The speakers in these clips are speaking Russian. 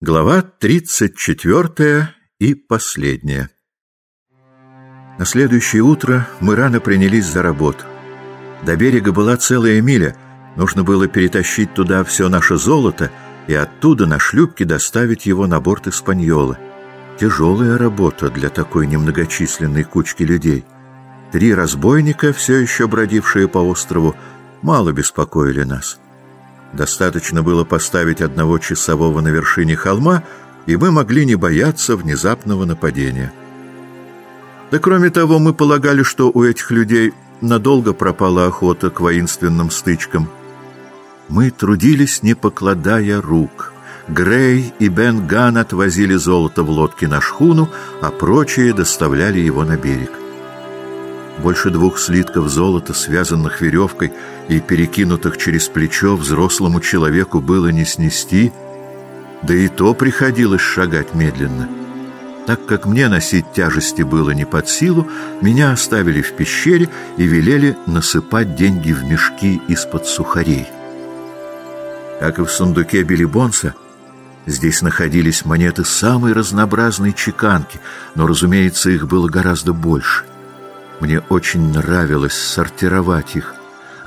Глава 34 и последняя. На следующее утро мы рано принялись за работу. До берега была целая миля, нужно было перетащить туда все наше золото и оттуда на шлюпке доставить его на борт Испаньолы. Тяжелая работа для такой немногочисленной кучки людей. Три разбойника, все еще бродившие по острову, мало беспокоили нас. Достаточно было поставить одного часового на вершине холма, и мы могли не бояться внезапного нападения. Да кроме того, мы полагали, что у этих людей надолго пропала охота к воинственным стычкам. Мы трудились, не покладая рук. Грей и Бен Ган отвозили золото в лодке на шхуну, а прочие доставляли его на берег. Больше двух слитков золота, связанных веревкой и перекинутых через плечо, взрослому человеку было не снести, да и то приходилось шагать медленно. Так как мне носить тяжести было не под силу, меня оставили в пещере и велели насыпать деньги в мешки из-под сухарей. Как и в сундуке Билибонса, здесь находились монеты самой разнообразной чеканки, но, разумеется, их было гораздо больше — мне очень нравилось сортировать их.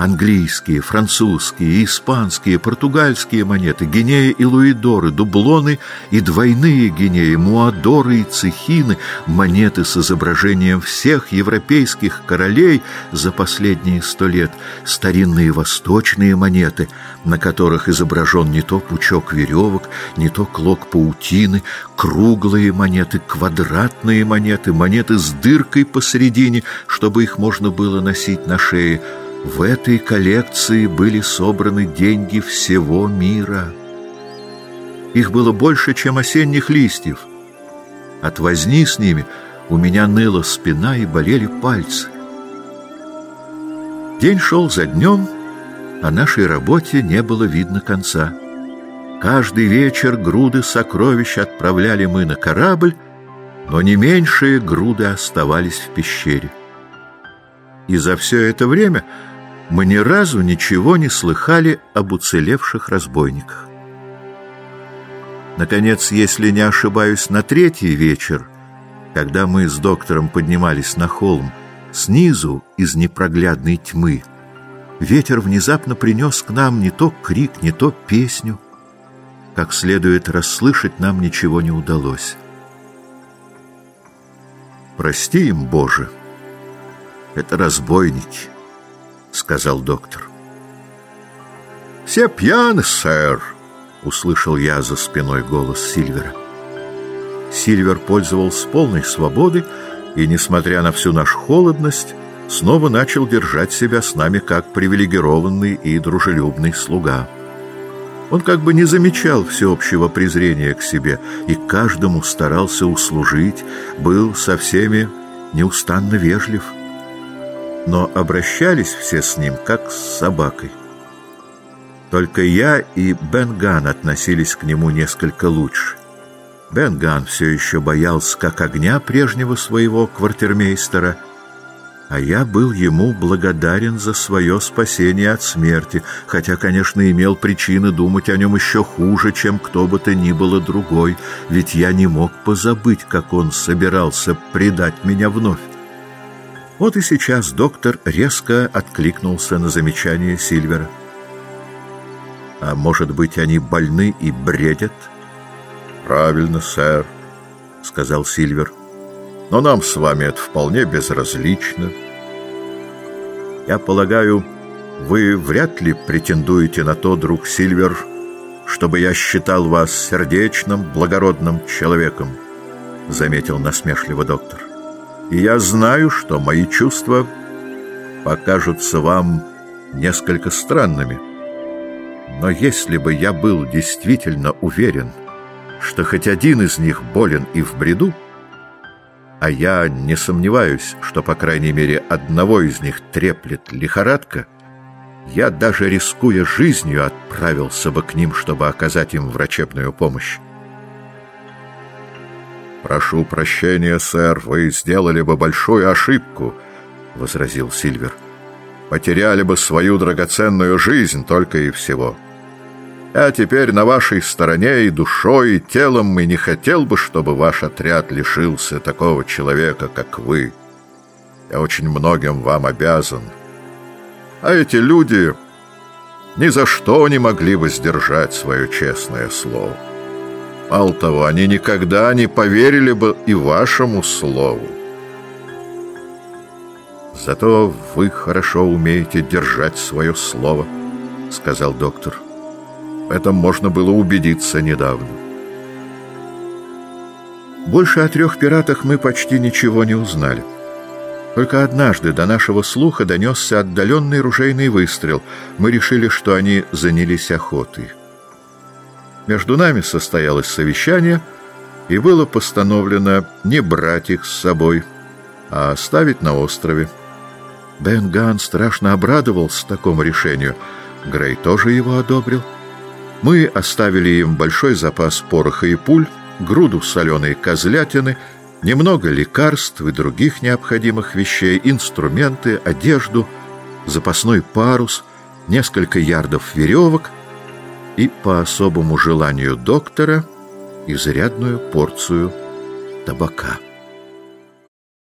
Английские, французские, испанские, португальские монеты, гинеи и луидоры, дублоны и двойные гинеи, муадоры и цехины, монеты с изображением всех европейских королей за последние сто лет, старинные восточные монеты, на которых изображен не то пучок веревок, не то клок паутины, круглые монеты, квадратные монеты, монеты с дыркой посередине, чтобы их можно было носить на шее, в этой коллекции были собраны деньги всего мира. Их было больше, чем осенних листьев. От возни с ними у меня ныла спина и болели пальцы. День шел за днем, а нашей работе не было видно конца. Каждый вечер груды сокровищ отправляли мы на корабль, но не меньшие груды оставались в пещере. И за все это время мы ни разу ничего не слыхали об уцелевших разбойниках. Наконец, если не ошибаюсь, на третий вечер, когда мы с доктором поднимались на холм, снизу из непроглядной тьмы, ветер внезапно принес к нам не то крик, не то песню. Как следует расслышать, нам ничего не удалось. Прости им, Боже, это разбойники. — сказал доктор. «Все пьяны, сэр!» — услышал я за спиной голос Сильвера. Сильвер пользовался полной свободой и, несмотря на всю нашу холодность, снова начал держать себя с нами как привилегированный и дружелюбный слуга. Он как бы не замечал всеобщего презрения к себе и каждому старался услужить, был со всеми неустанно вежлив — но обращались все с ним как с собакой. Только я и Бенган относились к нему несколько лучше. Бенган все еще боялся как огня прежнего своего квартирмейстера, а я был ему благодарен за свое спасение от смерти, хотя, конечно, имел причины думать о нем еще хуже, чем кто бы то ни было другой, ведь я не мог позабыть, как он собирался предать меня вновь. Вот и сейчас доктор резко откликнулся на замечание Сильвера. «А может быть, они больны и бредят?» «Правильно, сэр», — сказал Сильвер. «Но нам с вами это вполне безразлично. Я полагаю, вы вряд ли претендуете на то, друг Сильвер, чтобы я считал вас сердечным, благородным человеком», — заметил насмешливо доктор и я знаю, что мои чувства покажутся вам несколько странными. Но если бы я был действительно уверен, что хоть один из них болен и в бреду, а я не сомневаюсь, что, по крайней мере, одного из них треплет лихорадка, я, даже рискуя жизнью, отправился бы к ним, чтобы оказать им врачебную помощь. «Прошу прощения, сэр, вы сделали бы большую ошибку», — возразил Сильвер. «Потеряли бы свою драгоценную жизнь только и всего. Я теперь на вашей стороне и душой, и телом, и не хотел бы, чтобы ваш отряд лишился такого человека, как вы. Я очень многим вам обязан. А эти люди ни за что не могли бы сдержать свое честное слово. Мало того, они никогда не поверили бы и вашему слову. «Зато вы хорошо умеете держать свое слово», — сказал доктор. В этом можно было убедиться недавно. Больше о трех пиратах мы почти ничего не узнали. Только однажды до нашего слуха донесся отдаленный ружейный выстрел. Мы решили, что они занялись охотой. Между нами состоялось совещание, и было постановлено не брать их с собой, а оставить на острове. Бен Ган страшно обрадовался такому решению. Грей тоже его одобрил. Мы оставили им большой запас пороха и пуль, груду соленой козлятины — немного лекарств и других необходимых вещей, инструменты, одежду, запасной парус, несколько ярдов веревок и, по особому желанию доктора, изрядную порцию табака.